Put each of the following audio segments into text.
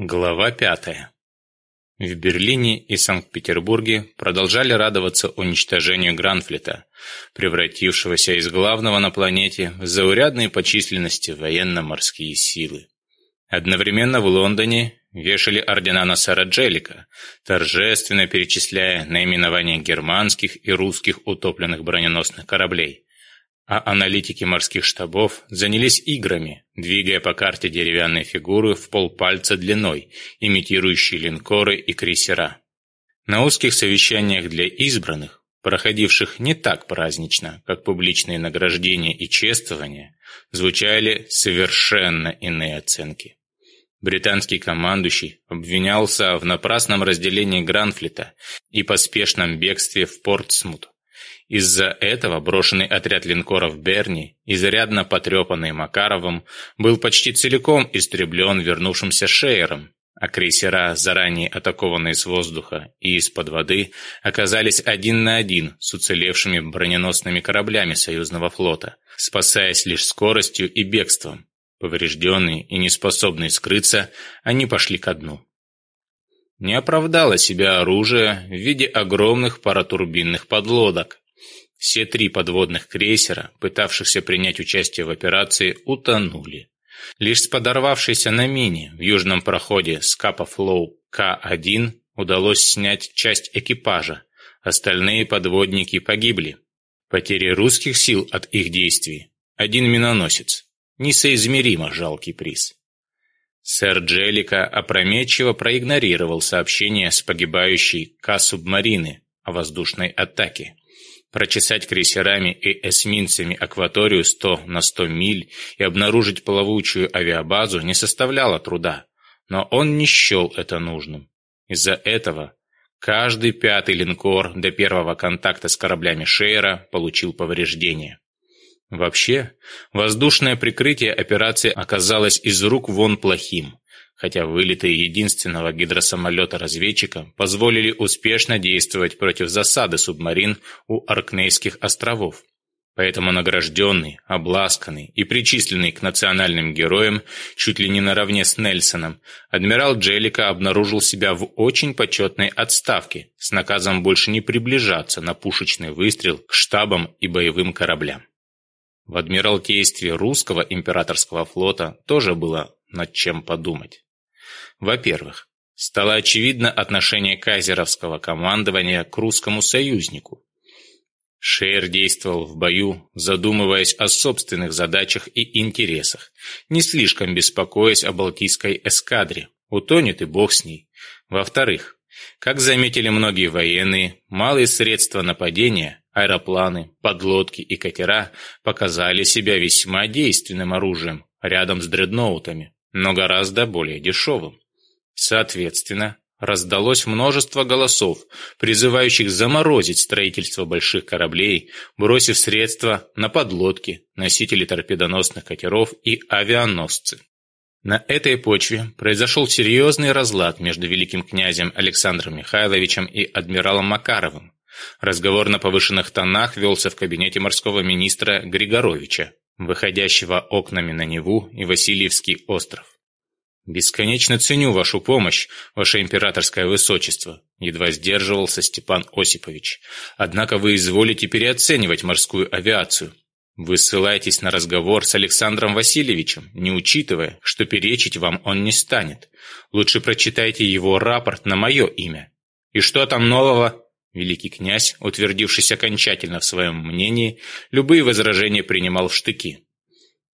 Глава пятая. В Берлине и Санкт-Петербурге продолжали радоваться уничтожению Гранфлета, превратившегося из главного на планете в заурядные по численности военно-морские силы. Одновременно в Лондоне вешали ордена на Сараджелика, торжественно перечисляя наименования германских и русских утопленных броненосных кораблей, а аналитики морских штабов занялись играми, двигая по карте деревянные фигуры в полпальца длиной, имитирующие линкоры и крейсера. На узких совещаниях для избранных, проходивших не так празднично, как публичные награждения и чествования, звучали совершенно иные оценки. Британский командующий обвинялся в напрасном разделении Гранфлита и поспешном бегстве в Портсмут. Из-за этого брошенный отряд линкоров Берни, изрядно потрепанный Макаровым, был почти целиком истреблен вернувшимся Шеером, а крейсера, заранее атакованные с воздуха и из-под воды, оказались один на один с уцелевшими броненосными кораблями союзного флота, спасаясь лишь скоростью и бегством. Поврежденные и неспособные скрыться, они пошли ко дну. Не оправдало себя оружие в виде огромных паратурбинных подлодок, все три подводных крейсера, пытавшихся принять участие в операции, утонули. Лишь с подорвавшейся на мине в южном проходе Скапа Флоу К-1 удалось снять часть экипажа. Остальные подводники погибли. Потери русских сил от их действий – один миноносец. Несоизмеримо жалкий приз. Сэр Джелика опрометчиво проигнорировал сообщение с погибающей К-субмарины о воздушной атаке – прочесать крейсерами и эсминцами акваторию 100 на 100 миль и обнаружить плавучую авиабазу не составляло труда, но он не счел это нужным. Из-за этого каждый пятый линкор до первого контакта с кораблями Шейра получил повреждения. Вообще, воздушное прикрытие операции оказалось из рук вон плохим хотя вылеты единственного гидросамолета-разведчика позволили успешно действовать против засады субмарин у Аркнейских островов. Поэтому награжденный, обласканный и причисленный к национальным героям чуть ли не наравне с Нельсоном, адмирал Джеллика обнаружил себя в очень почетной отставке с наказом больше не приближаться на пушечный выстрел к штабам и боевым кораблям. В Адмиралтействе русского императорского флота тоже было над чем подумать. Во-первых, стало очевидно отношение кайзеровского командования к русскому союзнику. Шеер действовал в бою, задумываясь о собственных задачах и интересах, не слишком беспокоясь о Балтийской эскадре. Утонет и бог с ней. Во-вторых, как заметили многие военные, малые средства нападения, аэропланы, подлодки и катера показали себя весьма действенным оружием рядом с дредноутами, но гораздо более дешевым. Соответственно, раздалось множество голосов, призывающих заморозить строительство больших кораблей, бросив средства на подлодки, носители торпедоносных катеров и авианосцы. На этой почве произошел серьезный разлад между великим князем Александром Михайловичем и адмиралом Макаровым. Разговор на повышенных тонах велся в кабинете морского министра Григоровича, выходящего окнами на Неву и Васильевский остров. «Бесконечно ценю вашу помощь, ваше императорское высочество», — едва сдерживался Степан Осипович. «Однако вы изволите переоценивать морскую авиацию. Вы ссылаетесь на разговор с Александром Васильевичем, не учитывая, что перечить вам он не станет. Лучше прочитайте его рапорт на мое имя». «И что там нового?» Великий князь, утвердившись окончательно в своем мнении, любые возражения принимал в штыки.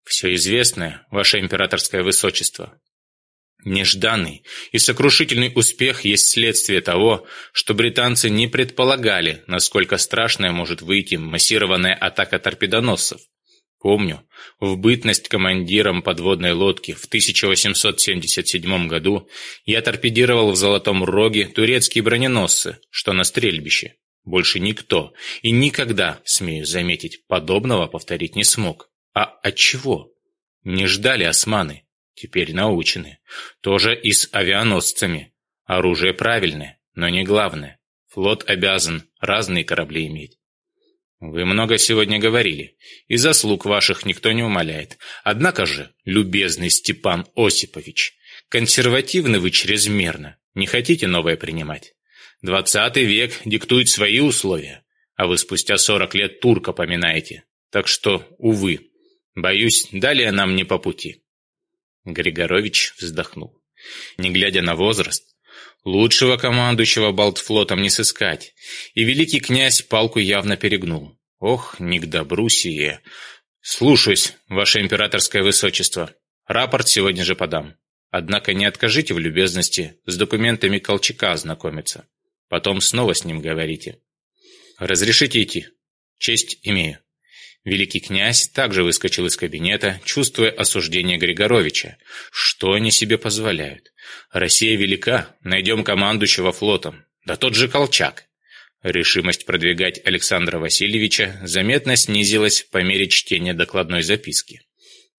«Все известное, ваше императорское высочество», Нежданный и сокрушительный успех есть следствие того, что британцы не предполагали, насколько страшная может выйти массированная атака торпедоносцев. Помню, в бытность командиром подводной лодки в 1877 году я торпедировал в Золотом Роге турецкие броненосцы, что на стрельбище. Больше никто и никогда, смею заметить, подобного повторить не смог. А от чего? Не ждали османы теперь научены. Тоже и с авианосцами. Оружие правильное, но не главное. Флот обязан разные корабли иметь. Вы много сегодня говорили, и заслуг ваших никто не умаляет. Однако же, любезный Степан Осипович, консервативны вы чрезмерно, не хотите новое принимать. Двадцатый век диктует свои условия, а вы спустя сорок лет турка поминаете. Так что, увы, боюсь, далее нам не по пути. Григорович вздохнул. Не глядя на возраст, лучшего командующего Балтфлотом не сыскать, и великий князь палку явно перегнул. Ох, не к добру сие. Слушаюсь, ваше императорское высочество. Рапорт сегодня же подам. Однако не откажите в любезности с документами Колчака ознакомиться. Потом снова с ним говорите. Разрешите идти. Честь имею. Великий князь также выскочил из кабинета, чувствуя осуждение Григоровича. Что они себе позволяют? Россия велика, найдем командующего флотом. Да тот же Колчак. Решимость продвигать Александра Васильевича заметно снизилась по мере чтения докладной записки.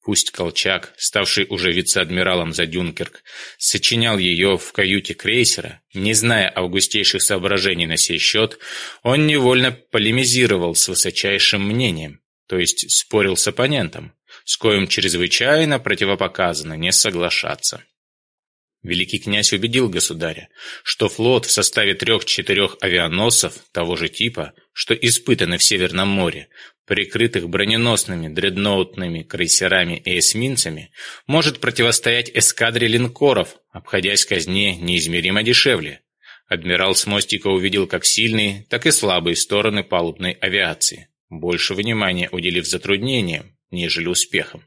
Пусть Колчак, ставший уже вице-адмиралом за Дюнкерк, сочинял ее в каюте крейсера, не зная августейших соображений на сей счет, он невольно полемизировал с высочайшим мнением, то есть спорил с оппонентом, с коим чрезвычайно противопоказано не соглашаться. Великий князь убедил государя, что флот в составе трех-четырех авианосцев того же типа, что испытаны в Северном море, прикрытых броненосными дредноутными крейсерами и эсминцами, может противостоять эскадре линкоров, обходясь казне неизмеримо дешевле. Адмирал с мостика увидел как сильные, так и слабые стороны палубной авиации больше внимания уделив затруднениям, нежели успехам.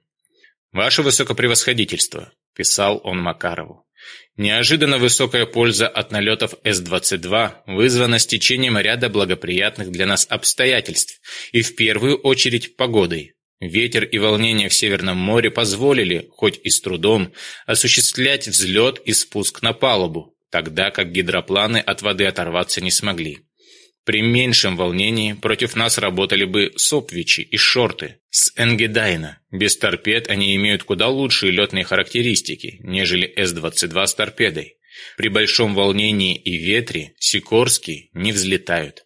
«Ваше высокопревосходительство», – писал он Макарову, – «неожиданно высокая польза от налетов С-22 вызвана стечением ряда благоприятных для нас обстоятельств и в первую очередь погодой. Ветер и волнение в Северном море позволили, хоть и с трудом, осуществлять взлет и спуск на палубу, тогда как гидропланы от воды оторваться не смогли. При меньшем волнении против нас работали бы сопвичи и шорты с Энгедайна. Без торпед они имеют куда лучшие летные характеристики, нежели С-22 с торпедой. При большом волнении и ветре Сикорские не взлетают.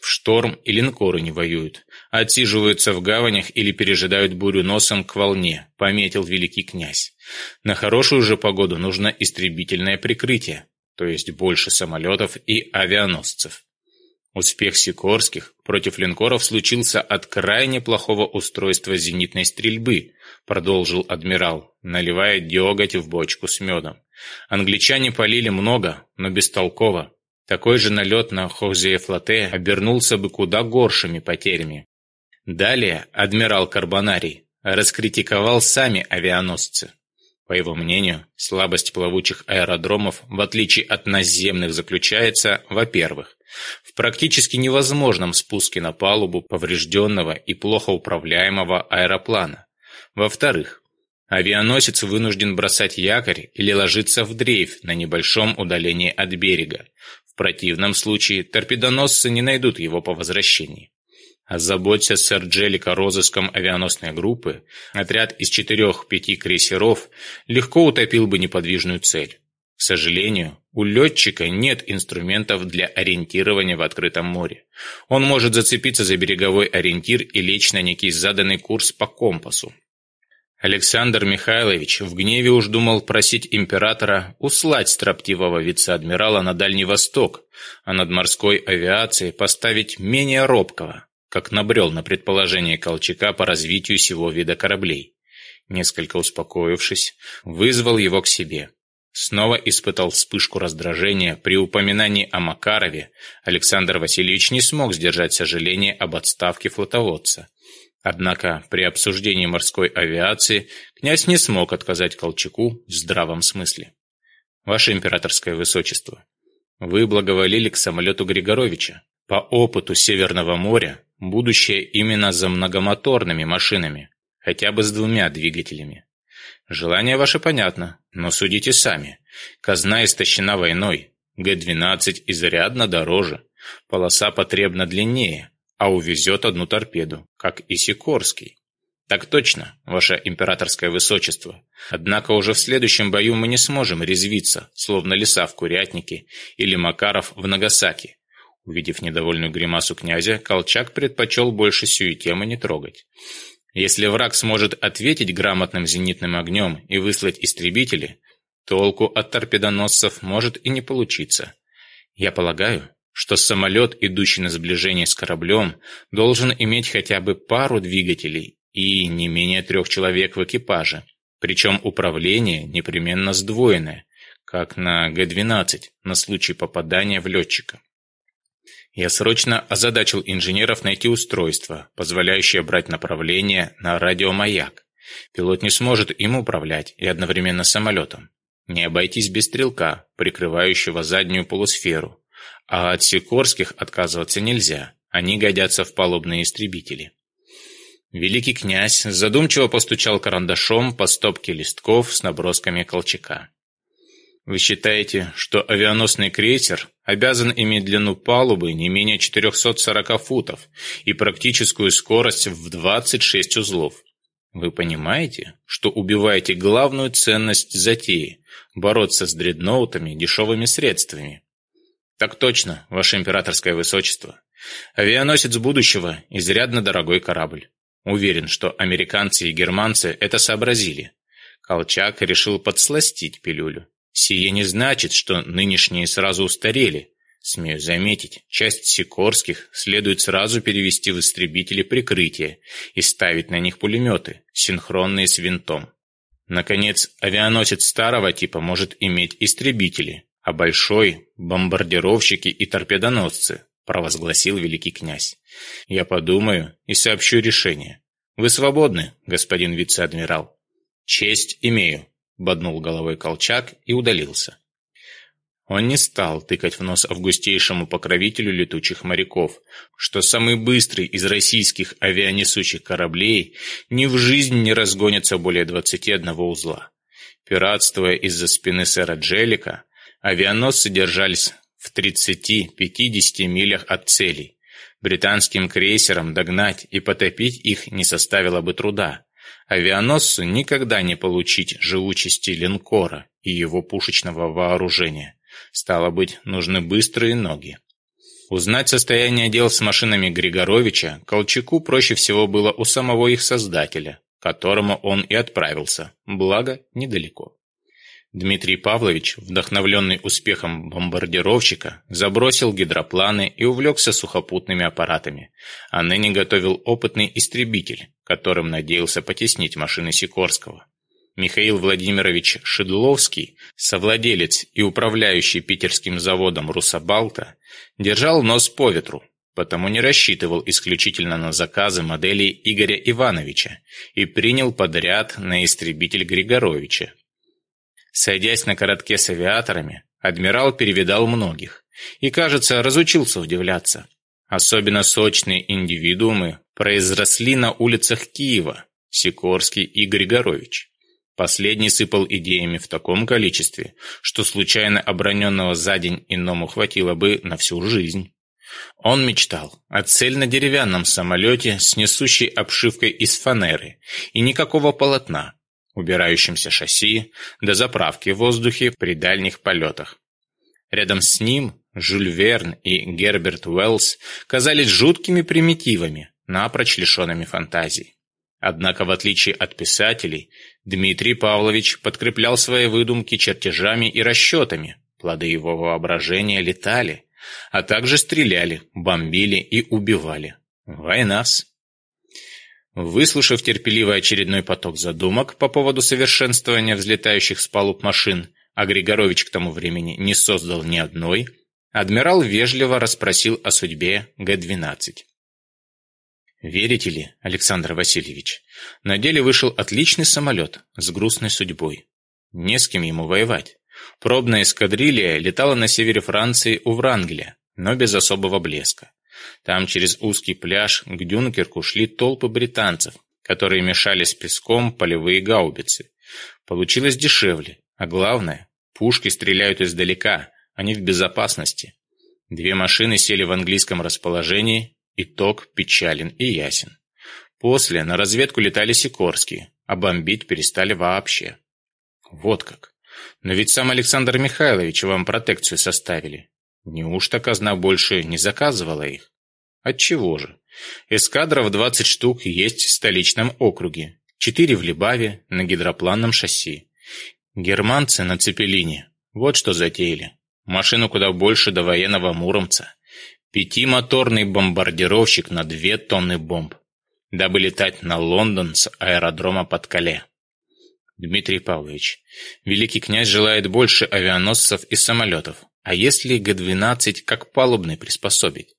В шторм и линкоры не воюют. Отсиживаются в гаванях или пережидают бурю носом к волне, пометил великий князь. На хорошую же погоду нужно истребительное прикрытие, то есть больше самолетов и авианосцев. Успех Сикорских против линкоров случился от крайне плохого устройства зенитной стрельбы, продолжил адмирал, наливая деготь в бочку с медом. Англичане полили много, но бестолково. Такой же налет на Хозея-флоте обернулся бы куда горшими потерями. Далее адмирал Карбонарий раскритиковал сами авианосцы. По его мнению, слабость плавучих аэродромов, в отличие от наземных, заключается, во-первых, в практически невозможном спуске на палубу поврежденного и плохо управляемого аэроплана. Во-вторых, авианосец вынужден бросать якорь или ложиться в дрейф на небольшом удалении от берега. В противном случае торпедоносцы не найдут его по возвращении. Озаботься сэр Джеллика розыском авианосной группы, отряд из четырех-пяти крейсеров легко утопил бы неподвижную цель. К сожалению, у летчика нет инструментов для ориентирования в открытом море. Он может зацепиться за береговой ориентир и лечь на некий заданный курс по компасу. Александр Михайлович в гневе уж думал просить императора услать строптивого вице-адмирала на Дальний Восток, а над морской авиацией поставить менее робкого – как набрел на предположение Колчака по развитию сего вида кораблей. Несколько успокоившись, вызвал его к себе. Снова испытал вспышку раздражения при упоминании о Макарове. Александр Васильевич не смог сдержать сожаление об отставке флотоводца. Однако при обсуждении морской авиации князь не смог отказать Колчаку в здравом смысле. «Ваше императорское высочество, вы благоволили к самолету Григоровича. По опыту Северного моря будущее именно за многомоторными машинами, хотя бы с двумя двигателями. Желание ваше понятно, но судите сами. Казна истощена войной, Г-12 изрядно дороже, полоса потребна длиннее, а увезет одну торпеду, как и Сикорский. Так точно, ваше императорское высочество. Однако уже в следующем бою мы не сможем резвиться, словно леса в Курятнике или Макаров в Нагасаки. Увидев недовольную гримасу князя, Колчак предпочел больше сию тему не трогать. Если враг сможет ответить грамотным зенитным огнем и выслать истребители, толку от торпедоносцев может и не получиться. Я полагаю, что самолет, идущий на сближение с кораблем, должен иметь хотя бы пару двигателей и не менее трех человек в экипаже. Причем управление непременно сдвоенное, как на Г-12 на случай попадания в летчика. Я срочно озадачил инженеров найти устройство, позволяющее брать направление на радиомаяк. Пилот не сможет им управлять и одновременно самолетом. Не обойтись без стрелка, прикрывающего заднюю полусферу. А от Сикорских отказываться нельзя, они годятся в палубные истребители. Великий князь задумчиво постучал карандашом по стопке листков с набросками Колчака. Вы считаете, что авианосный крейсер обязан иметь длину палубы не менее 440 футов и практическую скорость в 26 узлов. Вы понимаете, что убиваете главную ценность затеи – бороться с дредноутами дешевыми средствами? Так точно, ваше императорское высочество. Авианосец будущего – изрядно дорогой корабль. Уверен, что американцы и германцы это сообразили. Колчак решил подсластить пилюлю. Сие не значит, что нынешние сразу устарели. Смею заметить, часть сикорских следует сразу перевести в истребители прикрытия и ставить на них пулеметы, синхронные с винтом. Наконец, авианосец старого типа может иметь истребители, а большой – бомбардировщики и торпедоносцы, провозгласил великий князь. Я подумаю и сообщу решение. Вы свободны, господин вице-адмирал. Честь имею, — боднул головой Колчак и удалился. Он не стал тыкать в нос августейшему покровителю летучих моряков, что самый быстрый из российских авианесущих кораблей ни в жизнь не разгонится более 21 узла. Пиратствуя из-за спины сэра Джелика, авианосцы держались в 30-50 милях от целей. Британским крейсерам догнать и потопить их не составило бы труда, авианосцу никогда не получить живучести линкора и его пушечного вооружения. Стало быть, нужны быстрые ноги. Узнать состояние дел с машинами Григоровича Колчаку проще всего было у самого их создателя, к которому он и отправился, благо недалеко. Дмитрий Павлович, вдохновленный успехом бомбардировщика, забросил гидропланы и увлекся сухопутными аппаратами, а ныне готовил опытный истребитель, которым надеялся потеснить машины Сикорского. Михаил Владимирович Шедловский, совладелец и управляющий питерским заводом «Русабалта», держал нос по ветру, потому не рассчитывал исключительно на заказы моделей Игоря Ивановича и принял подряд на истребитель Григоровича. Сойдясь на коротке с авиаторами, адмирал перевидал многих и, кажется, разучился удивляться – Особенно сочные индивидуумы произросли на улицах Киева, Сикорский и Григорович. Последний сыпал идеями в таком количестве, что случайно оброненного за день иному хватило бы на всю жизнь. Он мечтал о цельнодеревянном самолете с несущей обшивкой из фанеры и никакого полотна, убирающемся шасси, до заправки в воздухе при дальних полетах. Рядом с ним Жюль Верн и Герберт Уэллс казались жуткими примитивами, напрочь лишенными фантазий. Однако, в отличие от писателей, Дмитрий Павлович подкреплял свои выдумки чертежами и расчетами, плоды его воображения летали, а также стреляли, бомбили и убивали. Войнас. Выслушав терпеливый очередной поток задумок по поводу совершенствования взлетающих с палуб машин, а Григорович к тому времени не создал ни одной, Адмирал вежливо расспросил о судьбе Г-12. Верите ли, Александр Васильевич, на деле вышел отличный самолет с грустной судьбой. Не с кем ему воевать. Пробная эскадрилья летала на севере Франции у Врангеля, но без особого блеска. Там через узкий пляж к Дюнкерку шли толпы британцев, которые мешали с песком полевые гаубицы. Получилось дешевле, а главное, пушки стреляют издалека, они в безопасности. Две машины сели в английском расположении. Итог печален и ясен. После на разведку летали Сикорские, а бомбить перестали вообще. Вот как. Но ведь сам Александр Михайлович вам протекцию составили. Неужто казна больше не заказывала их? Отчего же? Эскадров 20 штук есть в столичном округе. Четыре в Либаве, на гидропланном шасси. Германцы на Цепелине. Вот что затеяли. Машину куда больше до военного Муромца. Пятимоторный бомбардировщик на две тонны бомб, дабы летать на Лондон с аэродрома под Кале. Дмитрий Павлович, великий князь желает больше авианосцев и самолетов. А если Г-12 как палубный приспособить?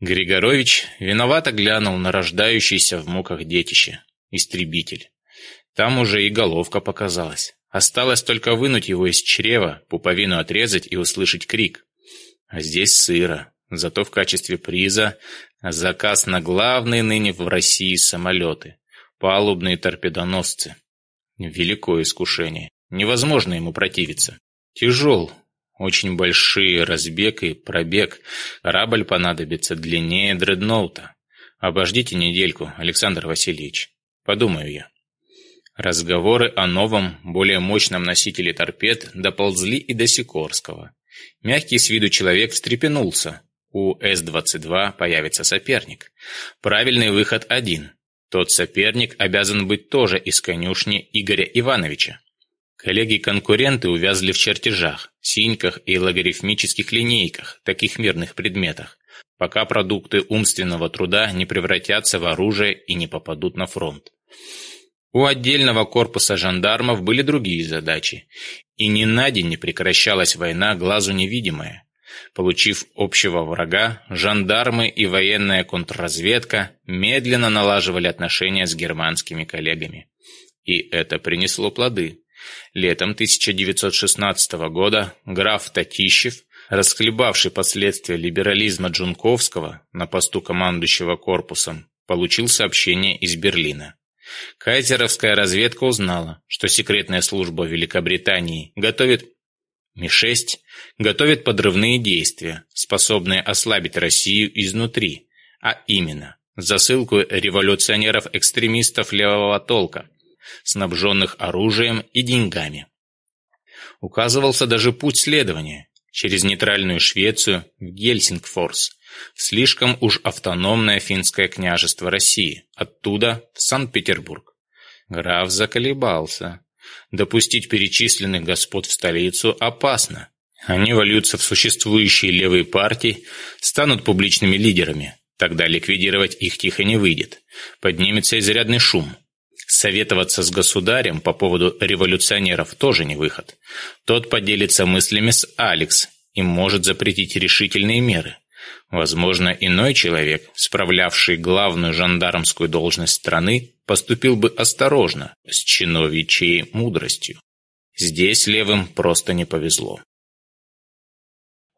Григорович виновато глянул на рождающийся в муках детище, истребитель. Там уже и головка показалась. Осталось только вынуть его из чрева, пуповину отрезать и услышать крик. А здесь сыро. Зато в качестве приза заказ на главные ныне в России самолеты. Палубные торпедоносцы. Великое искушение. Невозможно ему противиться. Тяжел. Очень большие разбег и пробег. Корабль понадобится длиннее дредноута. Обождите недельку, Александр Васильевич. Подумаю я. Разговоры о новом, более мощном носителе торпед доползли и до Сикорского. Мягкий с виду человек встрепенулся. У С-22 появится соперник. Правильный выход один. Тот соперник обязан быть тоже из конюшни Игоря Ивановича. Коллеги-конкуренты увязли в чертежах, синьках и логарифмических линейках, таких мирных предметах, пока продукты умственного труда не превратятся в оружие и не попадут на фронт. У отдельного корпуса жандармов были другие задачи, и ни на день не прекращалась война глазу невидимая. Получив общего врага, жандармы и военная контрразведка медленно налаживали отношения с германскими коллегами. И это принесло плоды. Летом 1916 года граф Татищев, расхлебавший последствия либерализма Джунковского на посту командующего корпусом, получил сообщение из Берлина. Кайзеровская разведка узнала, что секретная служба Великобритании готовит Ми-6 готовит подрывные действия, способные ослабить Россию изнутри, а именно засылку революционеров-экстремистов левого толка, снабженных оружием и деньгами. Указывался даже путь следования через нейтральную Швецию в Гельсингфорс Слишком уж автономное финское княжество России. Оттуда в Санкт-Петербург. Граф заколебался. Допустить перечисленных господ в столицу опасно. Они вольются в существующие левые партии, станут публичными лидерами. Тогда ликвидировать их тихо не выйдет. Поднимется изрядный шум. Советоваться с государем по поводу революционеров тоже не выход. Тот поделится мыслями с Алекс и может запретить решительные меры. Возможно, иной человек, справлявший главную жандармскую должность страны, поступил бы осторожно, с чиновичьей мудростью. Здесь левым просто не повезло.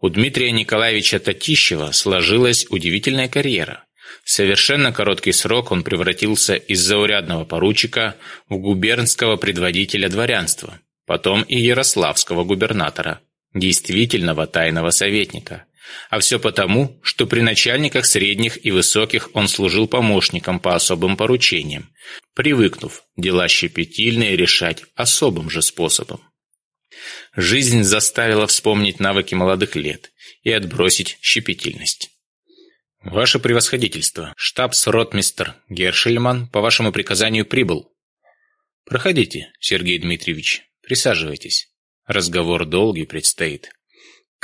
У Дмитрия Николаевича Татищева сложилась удивительная карьера. В совершенно короткий срок он превратился из заурядного поручика в губернского предводителя дворянства, потом и ярославского губернатора, действительного тайного советника – а все потому, что при начальниках средних и высоких он служил помощником по особым поручениям, привыкнув дела щепетильные решать особым же способом. Жизнь заставила вспомнить навыки молодых лет и отбросить щепетильность. «Ваше превосходительство, штабс-ротмистер Гершельман по вашему приказанию прибыл». «Проходите, Сергей Дмитриевич, присаживайтесь. Разговор долгий предстоит».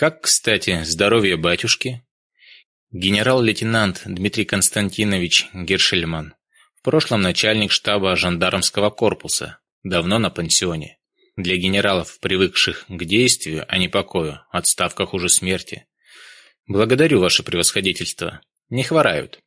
Как, кстати, здоровье батюшки? Генерал-лейтенант Дмитрий Константинович Гершельман, в прошлом начальник штаба жандармского корпуса, давно на пансионе. Для генералов, привыкших к действию, а не покою, отставка хуже смерти. Благодарю ваше превосходительство. Не хворают.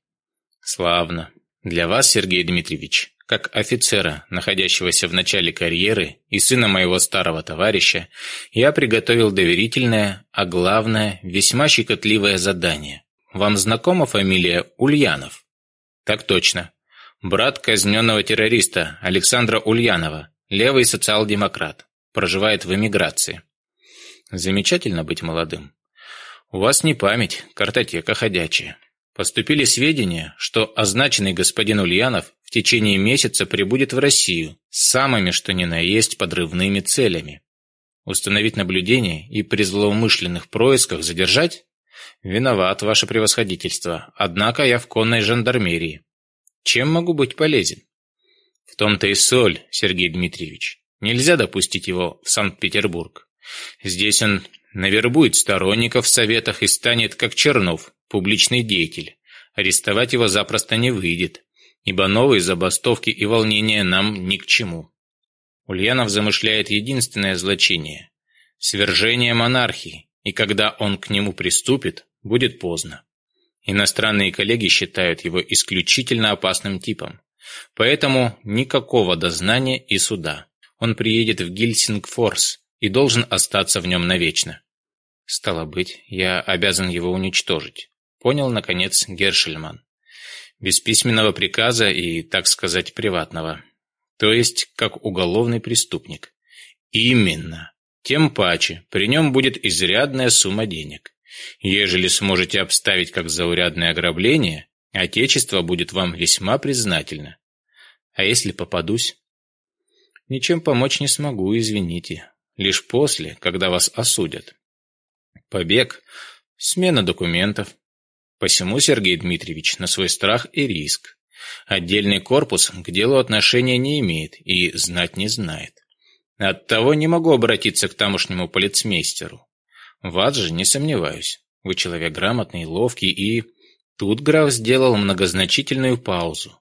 Славно. Для вас, Сергей Дмитриевич, как офицера, находящегося в начале карьеры, и сына моего старого товарища, я приготовил доверительное, а главное, весьма щекотливое задание. Вам знакома фамилия Ульянов? Так точно. Брат казненного террориста Александра Ульянова, левый социал-демократ, проживает в эмиграции. Замечательно быть молодым. У вас не память, картотека ходячая. Поступили сведения, что означенный господин Ульянов течение месяца прибудет в Россию с самыми что ни на есть подрывными целями. Установить наблюдение и при злоумышленных происках задержать? Виноват, ваше превосходительство, однако я в конной жандармерии. Чем могу быть полезен? В том-то и соль, Сергей Дмитриевич. Нельзя допустить его в Санкт-Петербург. Здесь он навербует сторонников в советах и станет, как Чернов, публичный деятель. Арестовать его запросто не выйдет ибо новые забастовки и волнения нам ни к чему. Ульянов замышляет единственное злочение – свержение монархии, и когда он к нему приступит, будет поздно. Иностранные коллеги считают его исключительно опасным типом, поэтому никакого дознания и суда. Он приедет в Гильсингфорс и должен остаться в нем навечно. Стало быть, я обязан его уничтожить. Понял, наконец, Гершельман без письменного приказа и, так сказать, приватного. То есть, как уголовный преступник. Именно. Тем паче, при нем будет изрядная сумма денег. Ежели сможете обставить как заурядное ограбление, отечество будет вам весьма признательно. А если попадусь? Ничем помочь не смогу, извините. Лишь после, когда вас осудят. Побег, смена документов, Посему, Сергей Дмитриевич, на свой страх и риск. Отдельный корпус к делу отношения не имеет и знать не знает. Оттого не могу обратиться к тамошнему полицмейстеру. Вас же не сомневаюсь. Вы человек грамотный, ловкий и... Тут граф сделал многозначительную паузу.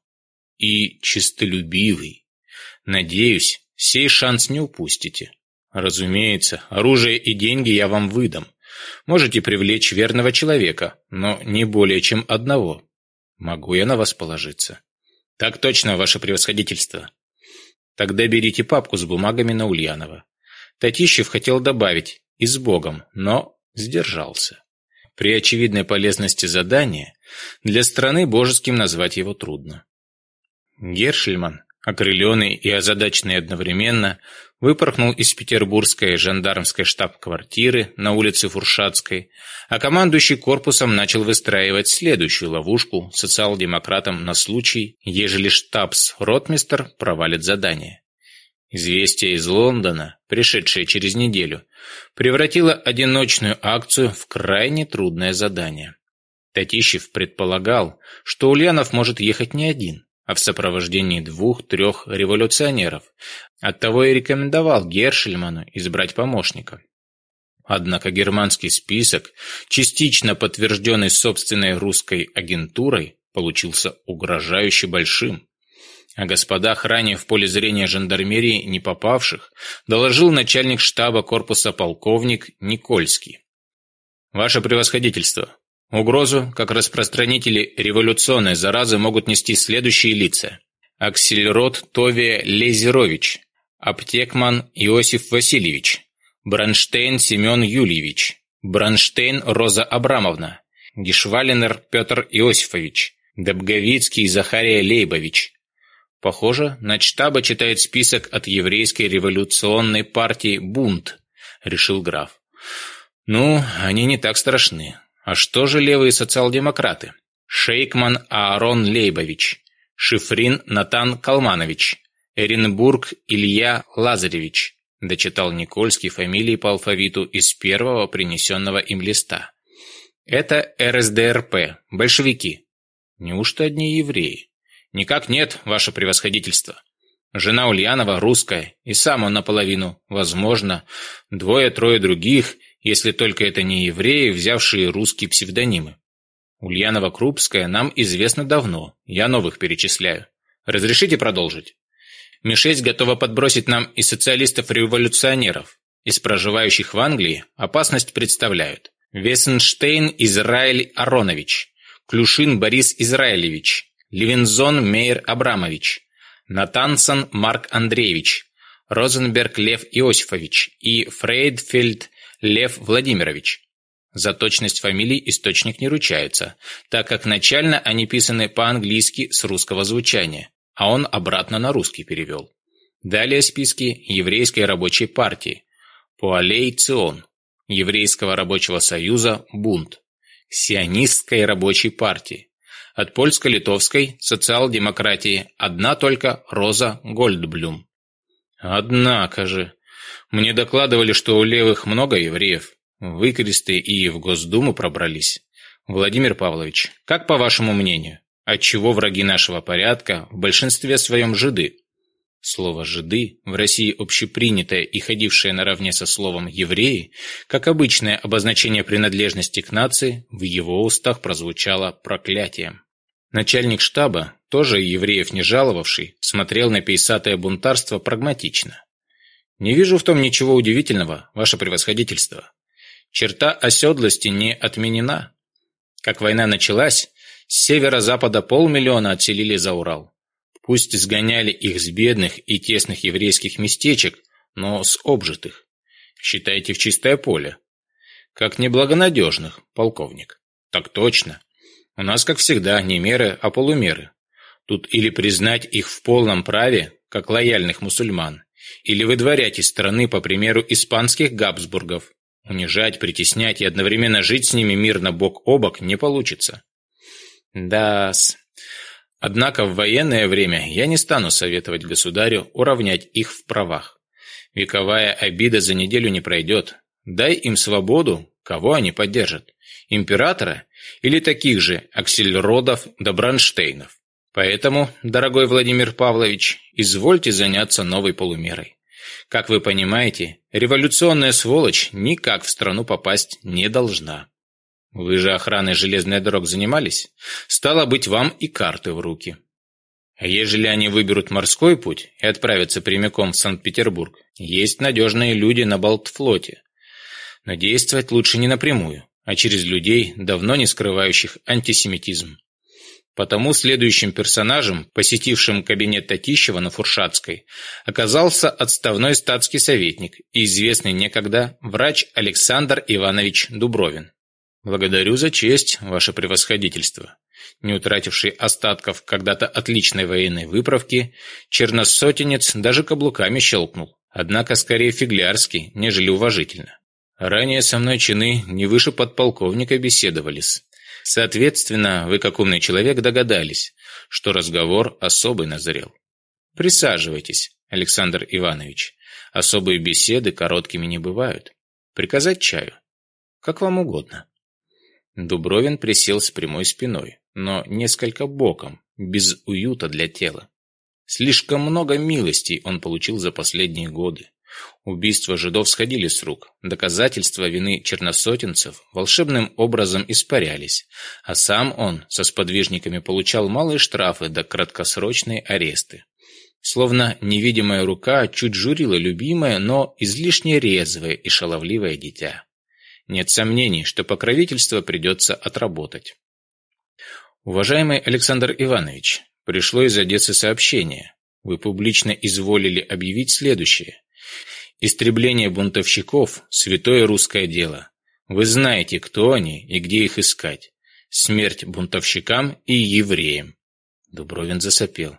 И честолюбивый. Надеюсь, сей шанс не упустите. Разумеется, оружие и деньги я вам выдам. Можете привлечь верного человека, но не более чем одного. Могу я на вас положиться? Так точно, ваше превосходительство. Тогда берите папку с бумагами на Ульянова. Татищев хотел добавить «и с Богом», но сдержался. При очевидной полезности задания для страны божеским назвать его трудно. Гершельман Окрыленный и озадаченный одновременно, выпорхнул из петербургской жандармской штаб-квартиры на улице Фуршатской, а командующий корпусом начал выстраивать следующую ловушку социал-демократам на случай, ежели штабс-ротмистер провалит задание. Известие из Лондона, пришедшее через неделю, превратило одиночную акцию в крайне трудное задание. Татищев предполагал, что Ульянов может ехать не один – а в сопровождении двух-трех революционеров. Оттого и рекомендовал Гершельману избрать помощника. Однако германский список, частично подтвержденный собственной русской агентурой, получился угрожающе большим. А О господах, ранее в поле зрения жандармерии не попавших, доложил начальник штаба корпуса полковник Никольский. «Ваше превосходительство, Угрозу, как распространители революционной заразы, могут нести следующие лица. Аксельрод Товия Лезерович, Аптекман Иосиф Васильевич, Бронштейн Семен Юльевич, Бронштейн Роза Абрамовна, Гешвалинер Петр Иосифович, Добговицкий Захария Лейбович. Похоже, на штаба читает список от еврейской революционной партии «Бунт», — решил граф. «Ну, они не так страшны. А что же левые социал-демократы? Шейкман Аарон Лейбович, Шифрин Натан Калманович, Эренбург Илья Лазаревич, дочитал Никольский фамилии по алфавиту из первого принесенного им листа. Это РСДРП, большевики. Неужто одни евреи? Никак нет, ваше превосходительство. Жена Ульянова русская, и сам он наполовину, возможно, двое-трое других – если только это не евреи, взявшие русские псевдонимы. Ульянова Крупская нам известна давно, я новых перечисляю. Разрешите продолжить? Ми-6 готова подбросить нам и социалистов-революционеров. Из проживающих в Англии опасность представляют Весенштейн Израиль Аронович, Клюшин Борис Израилевич, Левинзон Мейер Абрамович, Натансон Марк Андреевич, Розенберг Лев Иосифович и Фрейдфельд Лев Владимирович. За точность фамилий источник не ручается, так как начально они писаны по-английски с русского звучания, а он обратно на русский перевел. Далее списки Еврейской рабочей партии, Пуалей Цион, Еврейского рабочего союза «Бунт», Сионистской рабочей партии, от польско-литовской социал-демократии одна только Роза Гольдблюм. Однако же, мне докладывали, что у левых много евреев. Выкресты и в Госдуму пробрались. Владимир Павлович, как по вашему мнению, отчего враги нашего порядка в большинстве своем жиды? Слово «жиды» в России общепринятое и ходившее наравне со словом «евреи», как обычное обозначение принадлежности к нации, в его устах прозвучало проклятием. Начальник штаба, тоже евреев не жаловавший, смотрел на пейсатое бунтарство прагматично. Не вижу в том ничего удивительного, ваше превосходительство. Черта оседлости не отменена. Как война началась, с северо-запада полмиллиона отселили за Урал. Пусть сгоняли их с бедных и тесных еврейских местечек, но с обжитых. Считайте в чистое поле. Как неблагонадежных, полковник. Так точно. У нас, как всегда, не меры, а полумеры. Тут или признать их в полном праве, как лояльных мусульман, или выдворять из страны по примеру испанских Габсбургов. Унижать, притеснять и одновременно жить с ними мирно бок о бок не получится. Да-с. Однако в военное время я не стану советовать государю уравнять их в правах. Вековая обида за неделю не пройдет. Дай им свободу, кого они поддержат. Императора или таких же Аксельродов да Бранштейнов. Поэтому, дорогой Владимир Павлович, извольте заняться новой полумерой. Как вы понимаете, революционная сволочь никак в страну попасть не должна. Вы же охраной железных дорог занимались? Стало быть, вам и карты в руки. А ежели они выберут морской путь и отправятся прямиком в Санкт-Петербург, есть надежные люди на Балтфлоте. Но действовать лучше не напрямую, а через людей, давно не скрывающих антисемитизм. Потому следующим персонажем, посетившим кабинет Татищева на Фуршатской, оказался отставной статский советник и известный некогда врач Александр Иванович Дубровин. «Благодарю за честь, ваше превосходительство». Не утративший остатков когда-то отличной военной выправки, черносотенец даже каблуками щелкнул, однако скорее фиглярски, нежели уважительно. Ранее со мной чины не выше подполковника беседовались. Соответственно, вы, как умный человек, догадались, что разговор особый назрел. Присаживайтесь, Александр Иванович. Особые беседы короткими не бывают. Приказать чаю? Как вам угодно. Дубровин присел с прямой спиной, но несколько боком, без уюта для тела. Слишком много милостей он получил за последние годы. Убийства жидов сходили с рук, доказательства вины черносотенцев волшебным образом испарялись, а сам он со сподвижниками получал малые штрафы да краткосрочной аресты. Словно невидимая рука чуть журила любимое, но излишне резвое и шаловливое дитя. Нет сомнений, что покровительство придется отработать. Уважаемый Александр Иванович, пришло из Одессы сообщение. Вы публично изволили объявить следующее. Истребление бунтовщиков – святое русское дело. Вы знаете, кто они и где их искать. Смерть бунтовщикам и евреям. Дубровин засопел.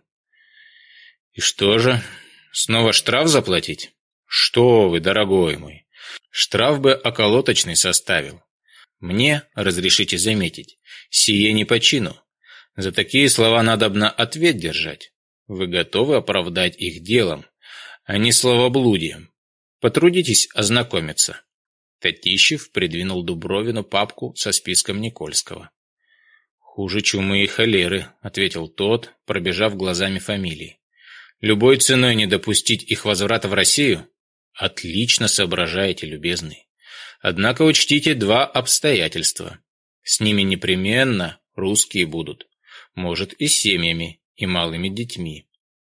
И что же, снова штраф заплатить? Что вы, дорогой мой, штраф бы околоточный составил. Мне, разрешите заметить, сие не по чину. За такие слова надобно ответ держать. Вы готовы оправдать их делом, а не словоблудием. Потрудитесь ознакомиться. Татищев придвинул Дубровину папку со списком Никольского. «Хуже чумы и холеры», — ответил тот, пробежав глазами фамилии. «Любой ценой не допустить их возврата в Россию? Отлично соображаете, любезный. Однако учтите два обстоятельства. С ними непременно русские будут. Может, и семьями, и малыми детьми.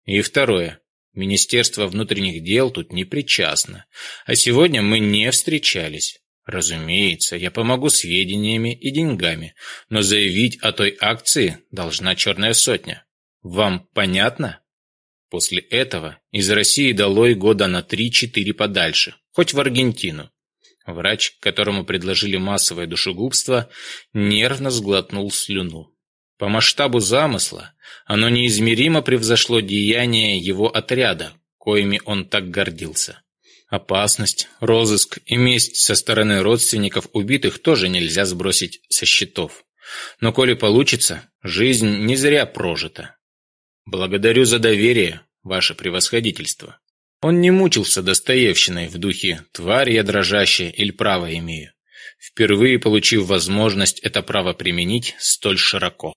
И второе. Министерство внутренних дел тут не причастно. А сегодня мы не встречались. Разумеется, я помогу сведениями и деньгами, но заявить о той акции должна черная сотня. Вам понятно? После этого из России долой года на 3-4 подальше, хоть в Аргентину. Врач, которому предложили массовое душегубство, нервно сглотнул слюну. По масштабу замысла оно неизмеримо превзошло деяние его отряда, коими он так гордился. Опасность, розыск и месть со стороны родственников убитых тоже нельзя сбросить со счетов. Но коли получится, жизнь не зря прожита. Благодарю за доверие, ваше превосходительство. Он не мучился достоевщиной в духе «тварь я дрожащая» или «право имею», впервые получив возможность это право применить столь широко.